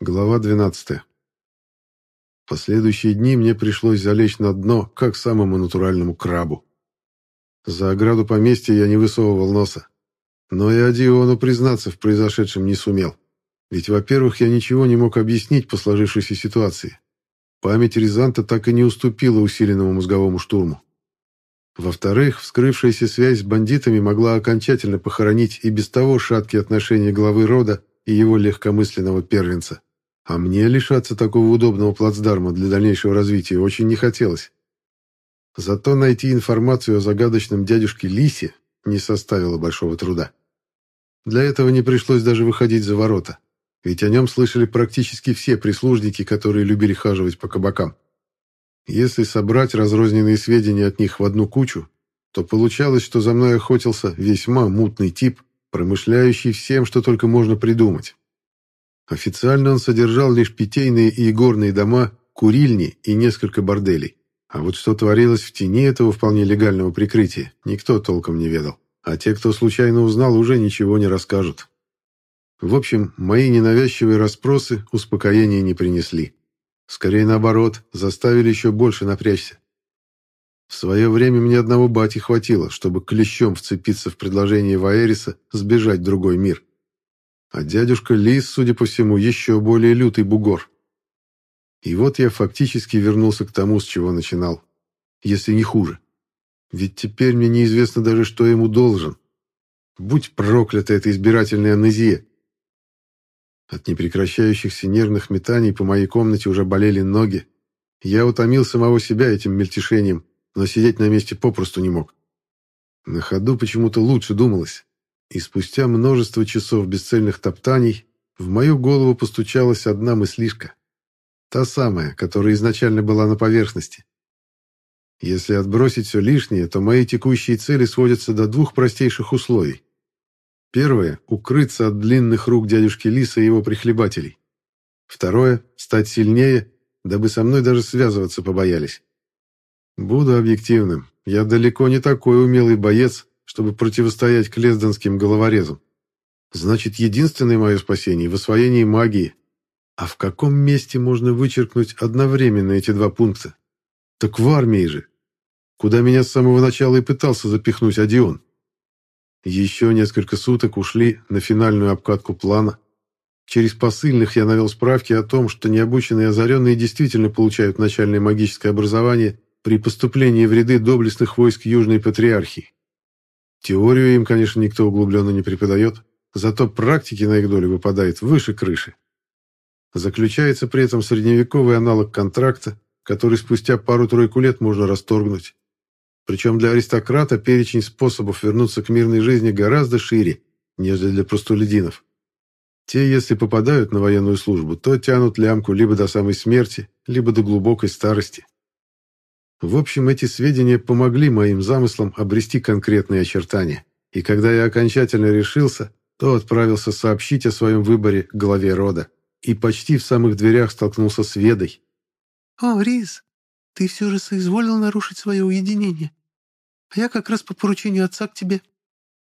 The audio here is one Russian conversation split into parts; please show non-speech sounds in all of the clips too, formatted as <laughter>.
Глава 12. Последующие дни мне пришлось залечь на дно, как самому натуральному крабу. За ограду поместья я не высовывал носа. Но и Адиону признаться в произошедшем не сумел. Ведь, во-первых, я ничего не мог объяснить по сложившейся ситуации. Память Рязанта так и не уступила усиленному мозговому штурму. Во-вторых, вскрывшаяся связь с бандитами могла окончательно похоронить и без того шаткие отношения главы рода и его легкомысленного первенца. А мне лишаться такого удобного плацдарма для дальнейшего развития очень не хотелось. Зато найти информацию о загадочном дядюшке Лисе не составило большого труда. Для этого не пришлось даже выходить за ворота, ведь о нем слышали практически все прислужники, которые любили хаживать по кабакам. Если собрать разрозненные сведения от них в одну кучу, то получалось, что за мной охотился весьма мутный тип, промышляющий всем, что только можно придумать. Официально он содержал лишь питейные и игорные дома, курильни и несколько борделей. А вот что творилось в тени этого вполне легального прикрытия, никто толком не ведал. А те, кто случайно узнал, уже ничего не расскажут. В общем, мои ненавязчивые расспросы успокоения не принесли. Скорее наоборот, заставили еще больше напрячься. В свое время мне одного бати хватило, чтобы клещом вцепиться в предложение Ваэриса сбежать в другой мир. А дядюшка Лис, судя по всему, еще более лютый бугор. И вот я фактически вернулся к тому, с чего начинал. Если не хуже. Ведь теперь мне неизвестно даже, что ему должен. Будь проклята эта избирательная амнезия. От непрекращающихся нервных метаний по моей комнате уже болели ноги. Я утомил самого себя этим мельтешением, но сидеть на месте попросту не мог. На ходу почему-то лучше думалось. И спустя множество часов бесцельных топтаний в мою голову постучалась одна мыслишка. Та самая, которая изначально была на поверхности. Если отбросить все лишнее, то мои текущие цели сводятся до двух простейших условий. Первое – укрыться от длинных рук дядюшки Лиса и его прихлебателей. Второе – стать сильнее, дабы со мной даже связываться побоялись. Буду объективным. Я далеко не такой умелый боец, чтобы противостоять клездонским головорезам. Значит, единственное мое спасение — в освоении магии. А в каком месте можно вычеркнуть одновременно эти два пункта? Так в армии же, куда меня с самого начала и пытался запихнуть Одион. Еще несколько суток ушли на финальную обкатку плана. Через посыльных я навел справки о том, что необученные озаренные действительно получают начальное магическое образование при поступлении в ряды доблестных войск Южной Патриархии. Теорию им, конечно, никто углубленно не преподает, зато практики на их долю выпадает выше крыши. Заключается при этом средневековый аналог контракта, который спустя пару-тройку лет можно расторгнуть. Причем для аристократа перечень способов вернуться к мирной жизни гораздо шире, нежели для простолюдинов. Те, если попадают на военную службу, то тянут лямку либо до самой смерти, либо до глубокой старости. В общем, эти сведения помогли моим замыслам обрести конкретные очертания. И когда я окончательно решился, то отправился сообщить о своем выборе главе рода. И почти в самых дверях столкнулся с Ведой. «О, Риз, ты все же соизволил нарушить свое уединение. А я как раз по поручению отца к тебе.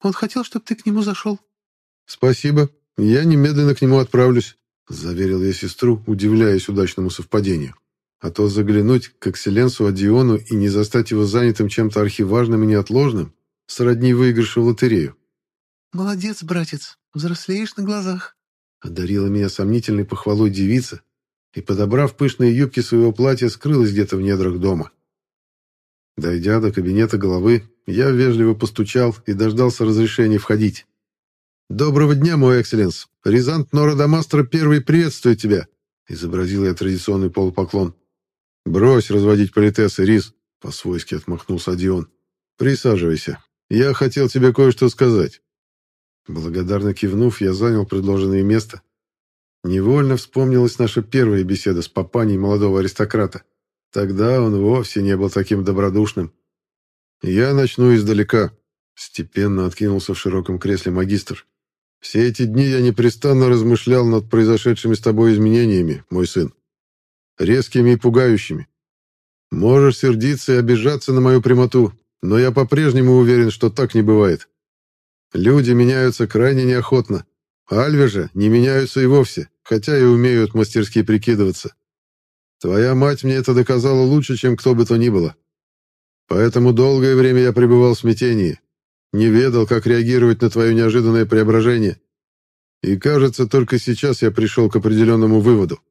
Он хотел, чтобы ты к нему зашел». «Спасибо. Я немедленно к нему отправлюсь», — заверил я сестру, удивляясь удачному совпадению. А то заглянуть к экселленсу Адиону и не застать его занятым чем-то архиважным и неотложным, сродни выигрышу в лотерею. «Молодец, братец, взрослеешь на глазах», — одарила меня сомнительной похвалой девица и, подобрав пышные юбки своего платья, скрылась где-то в недрах дома. Дойдя до кабинета головы, я вежливо постучал и дождался разрешения входить. «Доброго дня, мой экселленс! Рязант Нора Дамастро первый приветствует тебя!» — изобразил я традиционный полупоклон. «Брось разводить политессы, Рис!» — по-свойски отмахнулся Дион. «Присаживайся. Я хотел тебе кое-что сказать». Благодарно кивнув, я занял предложенное место. Невольно вспомнилась наша первая беседа с папаней молодого аристократа. Тогда он вовсе не был таким добродушным. «Я начну издалека», — степенно откинулся в широком кресле магистр. «Все эти дни я непрестанно размышлял над произошедшими с тобой изменениями, мой сын резкими и пугающими. Можешь сердиться и обижаться на мою прямоту, но я по-прежнему уверен, что так не бывает. Люди меняются крайне неохотно, Альве же не меняются и вовсе, хотя и умеют мастерски прикидываться. Твоя мать мне это доказала лучше, чем кто бы то ни было. Поэтому долгое время я пребывал в смятении, не ведал, как реагировать на твое неожиданное преображение. И, кажется, только сейчас я пришел к определенному выводу.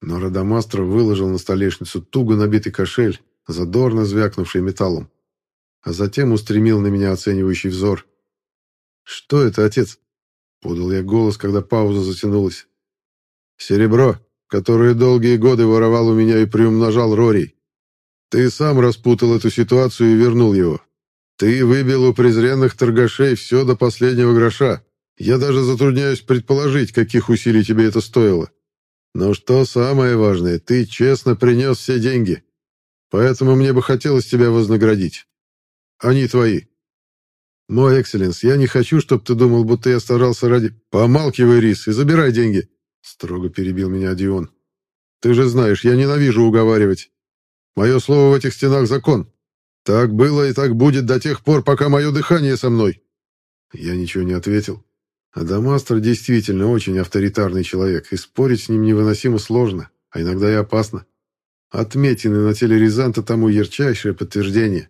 Но Радамастро выложил на столешницу туго набитый кошель, задорно звякнувший металлом, а затем устремил на меня оценивающий взор. «Что это, отец?» — подал я голос, когда пауза затянулась. «Серебро, которое долгие годы воровал у меня и приумножал Рорий. Ты сам распутал эту ситуацию и вернул его. Ты выбил у презренных торгашей все до последнего гроша. Я даже затрудняюсь предположить, каких усилий тебе это стоило. Но что самое важное, ты честно принес все деньги. Поэтому мне бы хотелось тебя вознаградить. Они твои. Мой экселленс, я не хочу, чтобы ты думал, будто я старался ради... Помалкивай, Рис, и забирай деньги. Строго перебил меня Дион. Ты же знаешь, я ненавижу уговаривать. Мое слово в этих стенах закон. Так было и так будет до тех пор, пока мое дыхание со мной. Я ничего не ответил. Адамастр действительно очень авторитарный человек, и спорить с ним невыносимо сложно, а иногда и опасно. Отметины на теле Рязанта тому ярчайшее подтверждение.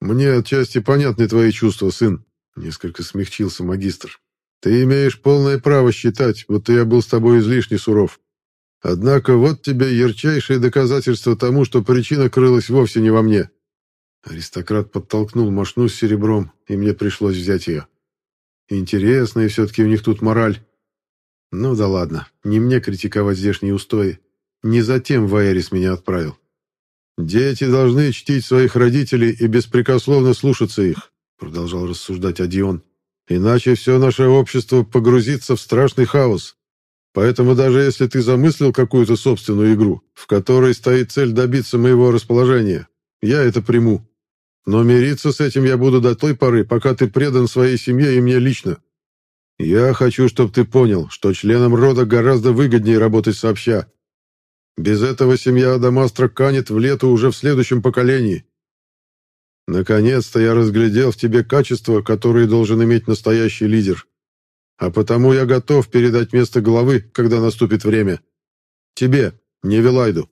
«Мне отчасти понятны твои чувства, сын», — несколько смягчился магистр. Ты имеешь полное право считать, будто я был с тобой излишне суров. Однако вот тебе ярчайшее доказательство тому, что причина крылась вовсе не во мне. Аристократ подтолкнул мошну с серебром, и мне пришлось взять ее. Интересная все-таки у них тут мораль. Ну да ладно, не мне критиковать здешние устои. Не затем Ваерис меня отправил. «Дети должны чтить своих родителей и беспрекословно слушаться их», продолжал рассуждать Адион. Иначе все наше общество погрузится в страшный хаос. Поэтому даже если ты замыслил какую-то собственную игру, в которой стоит цель добиться моего расположения, я это приму. Но мириться с этим я буду до той поры, пока ты предан своей семье и мне лично. Я хочу, чтобы ты понял, что членам рода гораздо выгоднее работать сообща. Без этого семья Адамастра канет в лету уже в следующем поколении. Наконец-то я разглядел в тебе качества, которые должен иметь настоящий лидер. А потому я готов передать место главы, когда наступит время. Тебе, не Вилайду.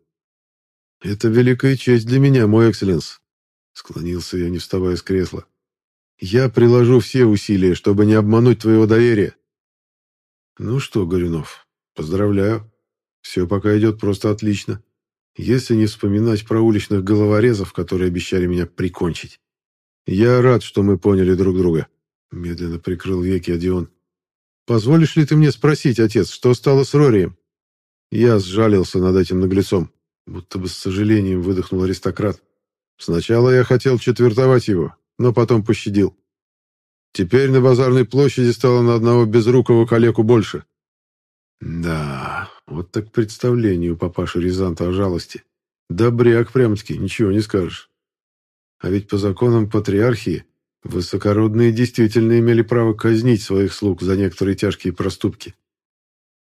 Это великая честь для меня, мой экселленс. Склонился я, не вставая с кресла. Я приложу все усилия, чтобы не обмануть твоего доверия. Ну что, Горюнов, поздравляю. Все пока идет просто отлично. Если не вспоминать про уличных головорезов, которые обещали меня прикончить. Я рад, что мы поняли друг друга. Медленно прикрыл веки Одион. Позволишь ли ты мне спросить, отец, что стало с Рорием? Я сжалился над этим наглецом, будто бы с сожалением выдохнул аристократ. Сначала я хотел четвертовать его, но потом пощадил. Теперь на базарной площади стало на одного безрукого калеку больше. Да, вот так представление у папаши Рязанта о жалости. Добряк прям-таки, ничего не скажешь. А ведь по законам патриархии высокородные действительно имели право казнить своих слуг за некоторые тяжкие проступки.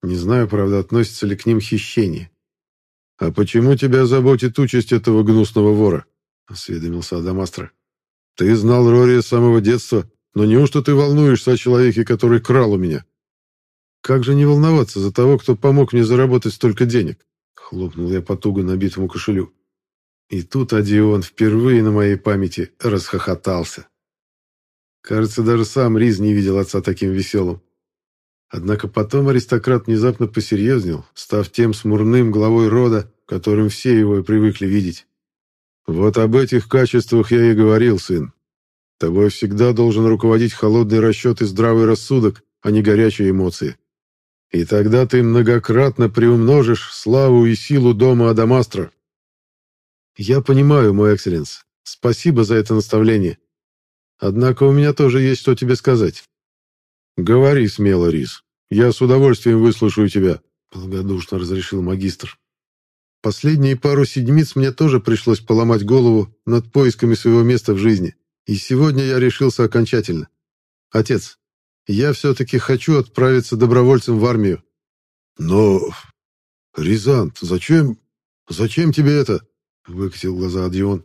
Не знаю, правда, относится ли к ним хищение. «А почему тебя заботит участь этого гнусного вора?» — осведомился Адамастро. «Ты знал Рори с самого детства, но неужто ты волнуешься о человеке, который крал у меня?» Как же не волноваться за того, кто помог мне заработать столько денег? Хлопнул я по туго набитому кошелю. И тут Адион впервые на моей памяти расхохотался. Кажется, даже сам Риз не видел отца таким веселым. Однако потом аристократ внезапно посерьезнел, став тем смурным главой рода, которым все его и привыкли видеть. «Вот об этих качествах я и говорил, сын. Тобой всегда должен руководить холодный расчет и здравый рассудок, а не горячие эмоции. И тогда ты многократно приумножишь славу и силу дома Адамастра. Я понимаю, мой экселленс. Спасибо за это наставление. Однако у меня тоже есть что тебе сказать. Говори смело, Рис. Я с удовольствием выслушаю тебя, благодушно разрешил магистр. Последние пару седмиц мне тоже пришлось поломать голову над поисками своего места в жизни. И сегодня я решился окончательно. Отец, я все-таки хочу отправиться добровольцем в армию. Но, Рязант, зачем, зачем тебе это? Выкатил глаза Адион.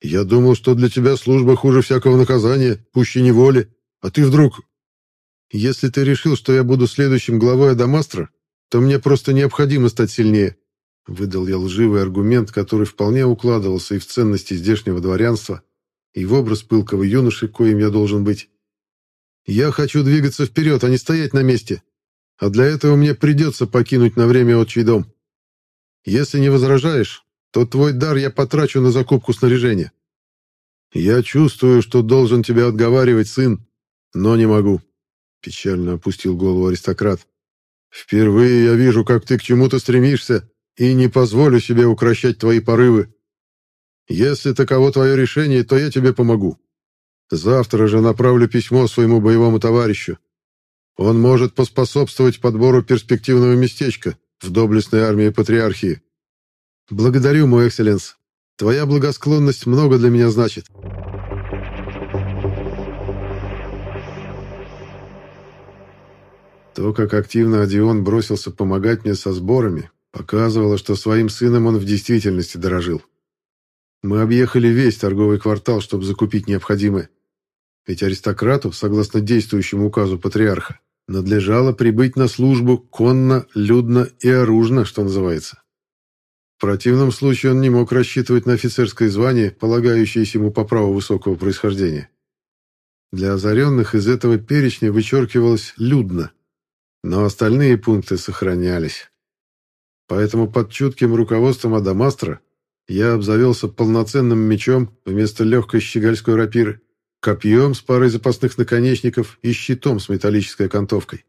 Я думал, что для тебя служба хуже всякого наказания, пуще неволи, а ты вдруг... Если ты решил, что я буду следующим главой Адамастра, то мне просто необходимо стать сильнее. Выдал я лживый аргумент, который вполне укладывался и в ценности здешнего дворянства, и в образ пылкого юноши, коим я должен быть. Я хочу двигаться вперед, а не стоять на месте. А для этого мне придется покинуть на время отчий дом. Если не возражаешь, то твой дар я потрачу на закупку снаряжения. Я чувствую, что должен тебя отговаривать, сын, но не могу. Печально опустил голову аристократ. Впервые я вижу, как ты к чему-то стремишься, и не позволю себе укращать твои порывы. Если таково твое решение, то я тебе помогу. Завтра же направлю письмо своему боевому товарищу. Он может поспособствовать подбору перспективного местечка в доблестной армии патриархии. Благодарю, мой экселленс. Твоя благосклонность много для меня значит. То, как активно Одион бросился помогать мне со сборами, показывало, что своим сыном он в действительности дорожил. Мы объехали весь торговый квартал, чтобы закупить необходимое. Ведь аристократу, согласно действующему указу патриарха, надлежало прибыть на службу конно, людно и оружно, что называется. В противном случае он не мог рассчитывать на офицерское звание, полагающееся ему по праву высокого происхождения. Для озаренных из этого перечня вычеркивалось «людно», но остальные пункты сохранялись. Поэтому под чутким руководством Адамастра я обзавелся полноценным мечом вместо легкой щегольской рапиры, копьем с парой запасных наконечников и щитом с металлической окантовкой.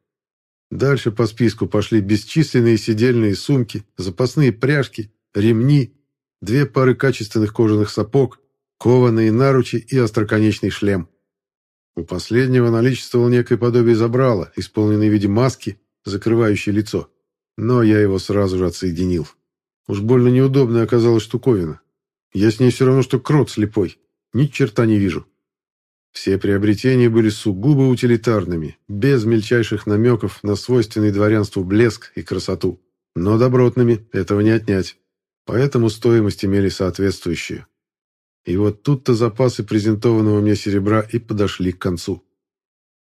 Дальше по списку пошли бесчисленные сидельные сумки, запасные пряжки, ремни, две пары качественных кожаных сапог, кованые наручи и остроконечный шлем. У последнего наличествовал некое подобие забрала, исполненное в виде маски, закрывающей лицо. Но я его сразу же отсоединил. Уж больно неудобная оказалась штуковина. Я с ней все равно, что крот слепой. Ни черта не вижу. Все приобретения были сугубо утилитарными, без мельчайших намеков на свойственный дворянству блеск и красоту. Но добротными этого не отнять. Поэтому стоимость имели соответствующую. И вот тут-то запасы презентованного мне серебра и подошли к концу.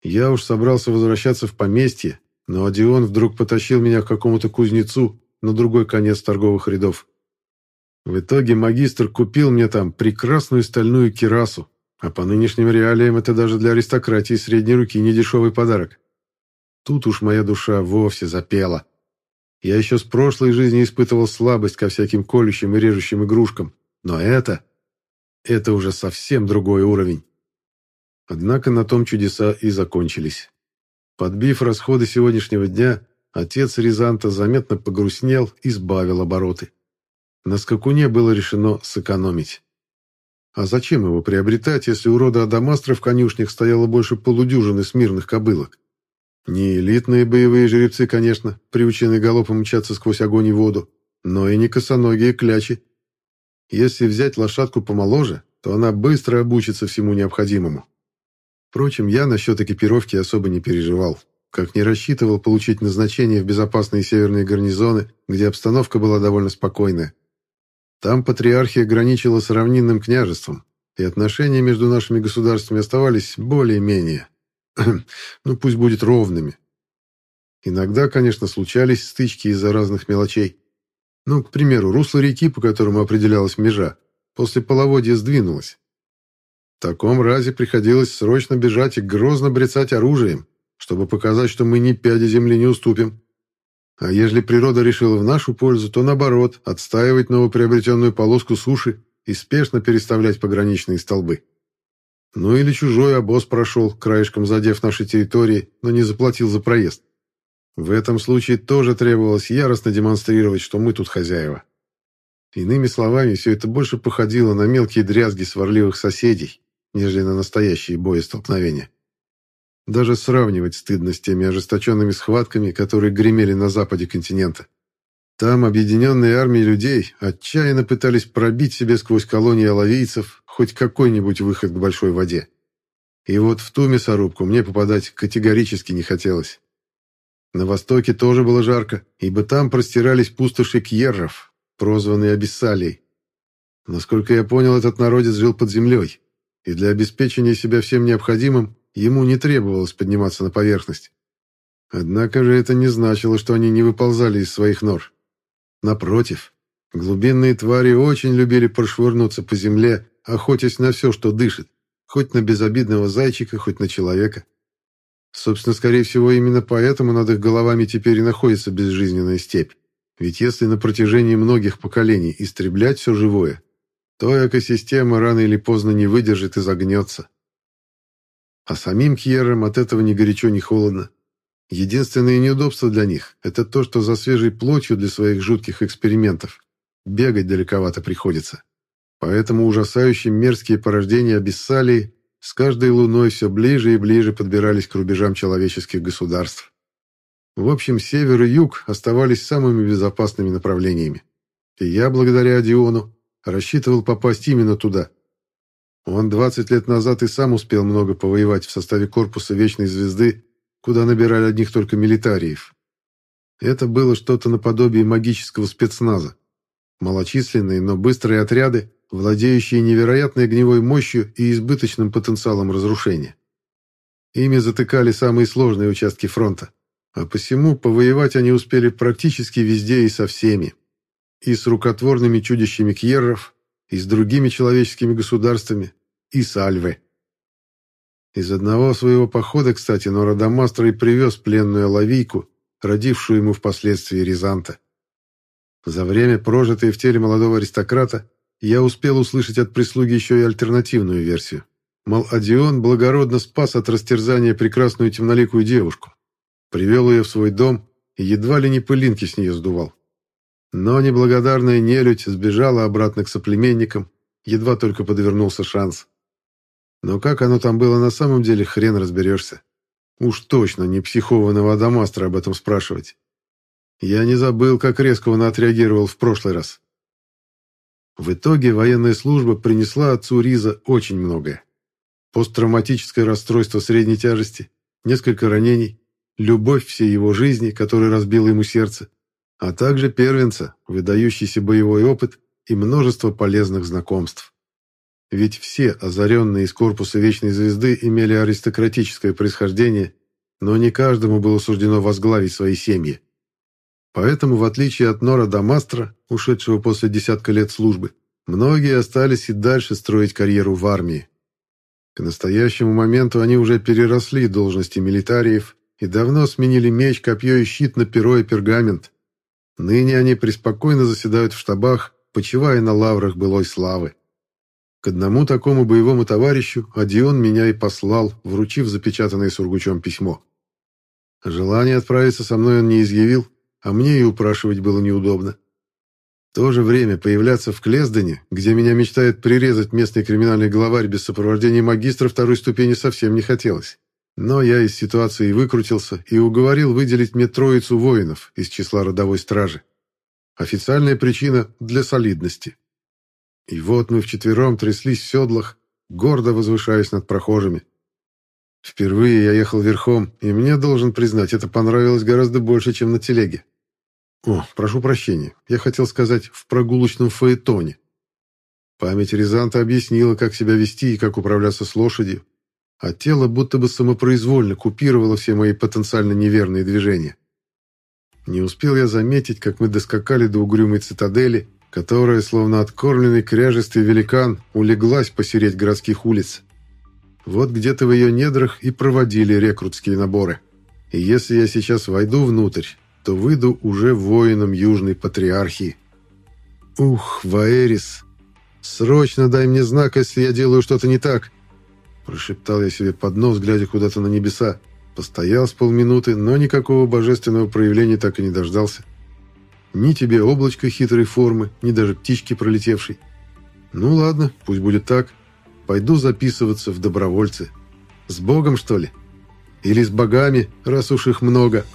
Я уж собрался возвращаться в поместье, но Одион вдруг потащил меня к какому-то кузнецу на другой конец торговых рядов. В итоге магистр купил мне там прекрасную стальную кирасу, а по нынешним реалиям это даже для аристократии средней руки не дешевый подарок. Тут уж моя душа вовсе запела. Я еще с прошлой жизни испытывал слабость ко всяким колющим и режущим игрушкам, но это... это уже совсем другой уровень. Однако на том чудеса и закончились. Подбив расходы сегодняшнего дня, отец Рязанта заметно погрустнел и сбавил обороты. На скакуне было решено сэкономить. А зачем его приобретать, если у рода Адамастра в конюшнях стояло больше полудюжины смирных кобылок? Не элитные боевые жеребцы, конечно, приученные галопом мчаться сквозь огонь и воду, но и не косоногие клячи. Если взять лошадку помоложе, то она быстро обучится всему необходимому. Впрочем, я насчет экипировки особо не переживал, как не рассчитывал получить назначение в безопасные северные гарнизоны, где обстановка была довольно спокойная. Там патриархия граничила с равнинным княжеством, и отношения между нашими государствами оставались более-менее, <clears throat> ну пусть будет ровными. Иногда, конечно, случались стычки из-за разных мелочей. Ну, к примеру, русло реки, по которому определялась межа, после половодья сдвинулось. В таком разе приходилось срочно бежать и грозно брецать оружием, чтобы показать, что мы ни пяди земли не уступим. А ежели природа решила в нашу пользу, то наоборот, отстаивать новоприобретенную полоску суши и спешно переставлять пограничные столбы. Ну или чужой обоз прошел, краешком задев наши территории, но не заплатил за проезд. В этом случае тоже требовалось яростно демонстрировать, что мы тут хозяева. Иными словами, все это больше походило на мелкие дрязги сварливых соседей, нежели на настоящие боестолкновения. Даже сравнивать стыдно с теми ожесточенными схватками, которые гремели на западе континента. Там объединенные армии людей отчаянно пытались пробить себе сквозь колонии алавийцев хоть какой-нибудь выход к большой воде. И вот в ту мясорубку мне попадать категорически не хотелось. На востоке тоже было жарко, ибо там простирались пустоши кьерров, прозванные Абиссалией. Насколько я понял, этот народец жил под землей, и для обеспечения себя всем необходимым ему не требовалось подниматься на поверхность. Однако же это не значило, что они не выползали из своих нор. Напротив, глубинные твари очень любили прошвырнуться по земле, охотясь на все, что дышит, хоть на безобидного зайчика, хоть на человека. Собственно, скорее всего, именно поэтому над их головами теперь и находится безжизненная степь. Ведь если на протяжении многих поколений истреблять все живое, то экосистема рано или поздно не выдержит и загнется. А самим Кьеррам от этого ни горячо, ни холодно. Единственное неудобство для них – это то, что за свежей плотью для своих жутких экспериментов бегать далековато приходится. Поэтому ужасающие мерзкие порождения Абиссалии с каждой луной все ближе и ближе подбирались к рубежам человеческих государств. В общем, север и юг оставались самыми безопасными направлениями. И я, благодаря Диону, рассчитывал попасть именно туда. Он 20 лет назад и сам успел много повоевать в составе корпуса Вечной Звезды, куда набирали одних только милитариев. Это было что-то наподобие магического спецназа. Малочисленные, но быстрые отряды, владеющие невероятной огневой мощью и избыточным потенциалом разрушения. Ими затыкали самые сложные участки фронта, а посему повоевать они успели практически везде и со всеми. И с рукотворными чудищами кьерров, и с другими человеческими государствами, и с Альвы. Из одного своего похода, кстати, Норадамастро и привез пленную лавийку, родившую ему впоследствии Рязанта. За время, прожитое в теле молодого аристократа, я успел услышать от прислуги еще и альтернативную версию. Мол, Адион благородно спас от растерзания прекрасную темноликую девушку. Привел ее в свой дом и едва ли не пылинки с нее сдувал. Но неблагодарная нелюдь сбежала обратно к соплеменникам, едва только подвернулся шанс. Но как оно там было на самом деле, хрен разберешься. Уж точно не психованного Адамастра об этом спрашивать. Я не забыл, как резко он отреагировал в прошлый раз. В итоге военная служба принесла отцу Риза очень многое. Посттравматическое расстройство средней тяжести, несколько ранений, любовь всей его жизни, которая разбила ему сердце, а также первенца, выдающийся боевой опыт и множество полезных знакомств. Ведь все озаренные из корпуса Вечной Звезды имели аристократическое происхождение, но не каждому было суждено возглавить свои семьи. Поэтому, в отличие от Нора Дамастра, ушедшего после десятка лет службы, многие остались и дальше строить карьеру в армии. К настоящему моменту они уже переросли должности милитариев и давно сменили меч, копье и щит на перо и пергамент. Ныне они преспокойно заседают в штабах, почивая на лаврах былой славы. К одному такому боевому товарищу Адион меня и послал, вручив запечатанное сургучом письмо. Желание отправиться со мной он не изъявил, а мне и упрашивать было неудобно. В то же время появляться в Клездане, где меня мечтает прирезать местный криминальный главарь без сопровождения магистра второй ступени, совсем не хотелось. Но я из ситуации выкрутился и уговорил выделить мне троицу воинов из числа родовой стражи. Официальная причина для солидности. И вот мы вчетвером тряслись в седлах, гордо возвышаясь над прохожими. Впервые я ехал верхом, и мне, должен признать, это понравилось гораздо больше, чем на телеге. О, прошу прощения, я хотел сказать «в прогулочном фаэтоне». Память Рязанта объяснила, как себя вести и как управляться с лошадью, а тело будто бы самопроизвольно купировало все мои потенциально неверные движения. Не успел я заметить, как мы доскакали до угрюмой цитадели, которая, словно откормленный кряжестый великан, улеглась посереть городских улиц. Вот где-то в ее недрах и проводили рекрутские наборы. И если я сейчас войду внутрь, то выйду уже воином Южной Патриархии. «Ух, Ваэрис! Срочно дай мне знак, если я делаю что-то не так!» Прошептал я себе под нос, глядя куда-то на небеса. Постоял с полминуты, но никакого божественного проявления так и не дождался. Ни тебе облачко хитрой формы, ни даже птички пролетевшей. Ну ладно, пусть будет так. Пойду записываться в добровольцы. С Богом, что ли? Или с богами, раз уж их много?»